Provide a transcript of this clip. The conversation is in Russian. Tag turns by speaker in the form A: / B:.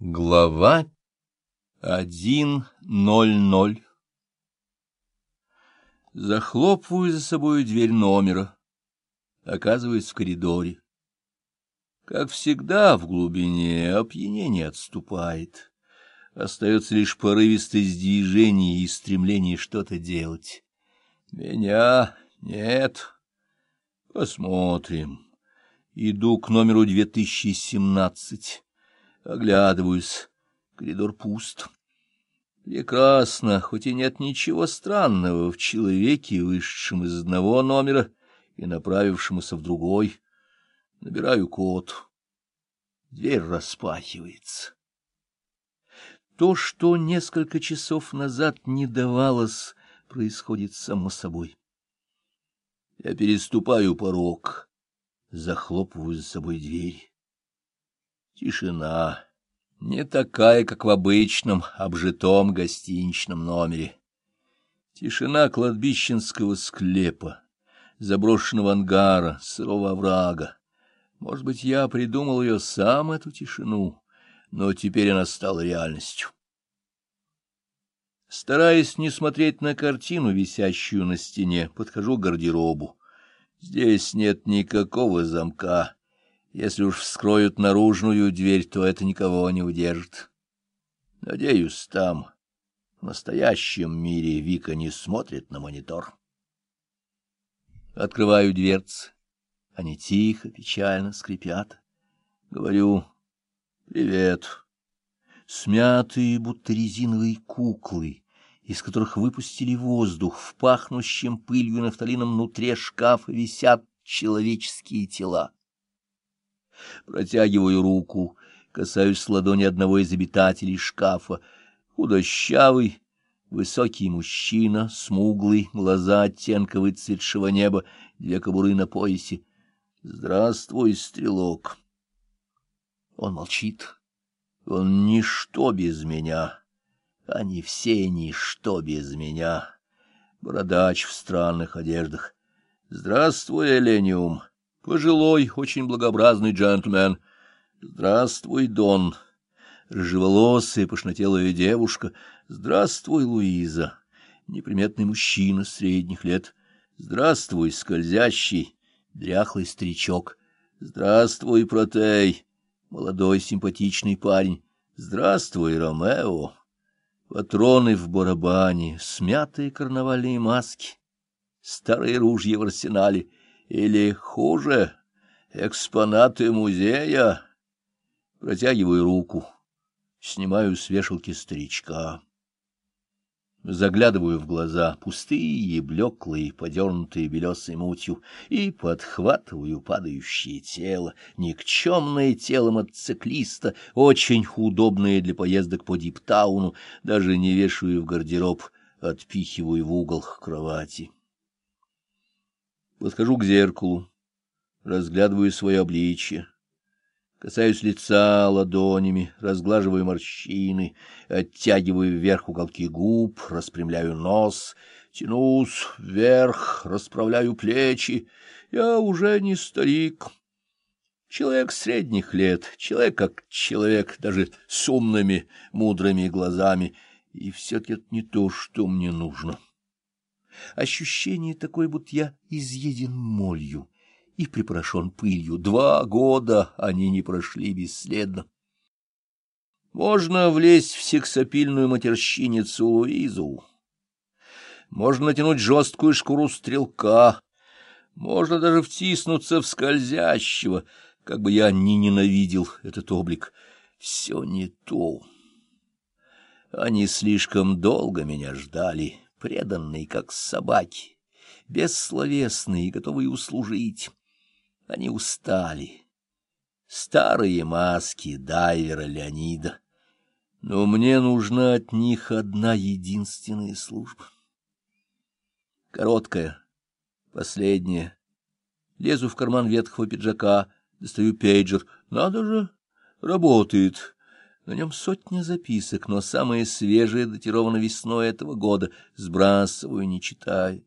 A: Глава один ноль ноль Захлопываю за собой дверь номера. Оказываюсь в коридоре. Как всегда, в глубине опьянение отступает. Остается лишь порывистость движений и стремление что-то делать. Меня нет. Посмотрим. Иду к номеру две тысячи семнадцать. Оглядываюсь. Коридор пуст. Прекрасно, хоть и нет ничего странного в человеке, вышедшем из одного номера и направившемуся в другой. Набираю код. Дверь распахивается. То, что несколько часов назад не давалось, происходит само собой. Я переступаю порог, захлопываю за собой дверь. Тишина. Не такая, как в обычном, обжитом гостиничном номере. Тишина кладбищенского склепа, заброшенного ангара, сырого оврага. Может быть, я придумал ее сам, эту тишину, но теперь она стала реальностью. Стараясь не смотреть на картину, висящую на стене, подхожу к гардеробу. Здесь нет никакого замка. Если уж вскроют наружную дверь, то это никого не удержит. Надеюсь, там, в настоящем мире, Вика не смотрит на монитор. Открываю дверцы. Они тихо, печально скрипят. Говорю «Привет». Смятые, будто резиновые куклы, из которых выпустили воздух, в пахнущем пылью нафталином внутри шкафа висят человеческие тела. Протягиваю руку, касаюсь ладони одного из обитателей шкафа. Худощавый, высокий мужчина, смуглый, глаза оттенка выцветшего неба, две кобуры на поясе. Здравствуй, стрелок. Он молчит. Он ничто без меня. Они все ничто без меня. Бородач в странных одеждах. Здравствуй, Элениум. Пожилой, очень благообразный джентльмен. Здравствуй, Дон. Рыжеволосая, пышнотелая девушка. Здравствуй, Луиза. Неприметный мужчина средних лет. Здравствуй, скользящий, дряхлый старичок. Здравствуй, Протей. Молодой симпатичный парень. Здравствуй, Ромео. Патроны в барабане, смятые карнавальные маски, старые ружья в арсенале — или, хуже, экспонаты музея. Протягиваю руку, снимаю с вешалки старичка. Заглядываю в глаза, пустые, блеклые, подернутые белесой мутью, и подхватываю падающее тело, никчемное тело мотоциклиста, очень удобное для поездок по Диптауну, даже не вешаю в гардероб, отпихиваю в угол кровати. Подхожу к зеркалу, разглядываю свое обличье, касаюсь лица ладонями, разглаживаю морщины, оттягиваю вверх уголки губ, распрямляю нос, тянусь вверх, расправляю плечи. Я уже не старик. Человек средних лет, человек как человек, даже с умными, мудрыми глазами, и все-таки это не то, что мне нужно. Ощущение такое, будто я изъеден молью и припорошен пылью. Два года они не прошли бесследно. Можно влезть в сексапильную матерщиницу Луизу. Можно натянуть жесткую шкуру стрелка. Можно даже втиснуться в скользящего, как бы я ни ненавидел этот облик. Все не то. Они слишком долго меня ждали преданные, как собаки, бессловесные, готовые услужить. Они устали. Старые маски дайвера Леонида. Но мне нужна от них одна единственная служба. Короткая, последняя. Лезу в карман ветхого пиджака, достаю пейджер. Надо же, работает. На нем сотня записок, но самые свежие датированы весной этого года. Сбрасываю, не читая.